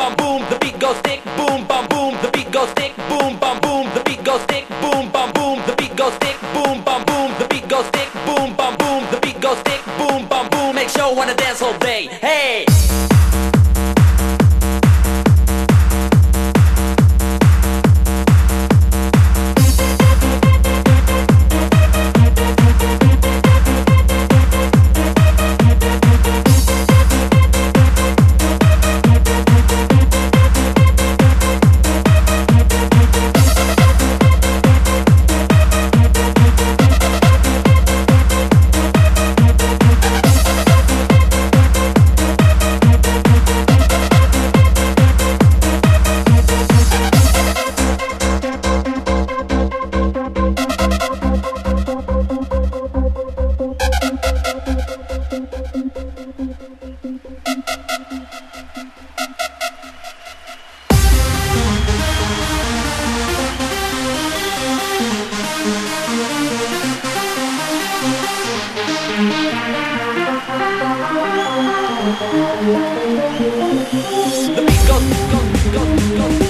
bum boom, the beat goes thick, boom bum boom, the beat goes thick, boom bum boom, the beat goes thick, boom bum boom, the beat goes thick, boom bum boom, the beat goes thick, boom bum boom, the beat goes thick, boom bum boom, make sure wanna dance all day. Hey! The beat goes, goes, goes, goes,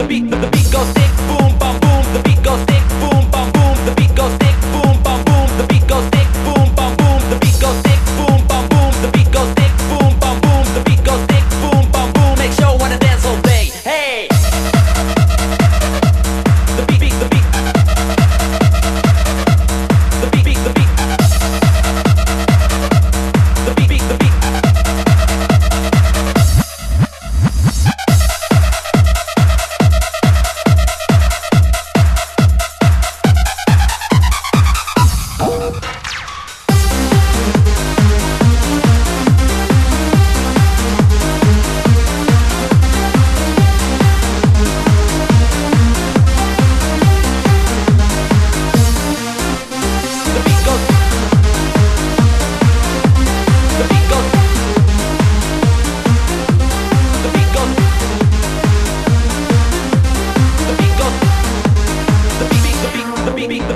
the beat, the beat, goes thick,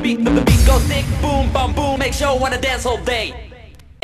beat, the beat goes thick, boom, bum, boom. Make sure wanna dance all day.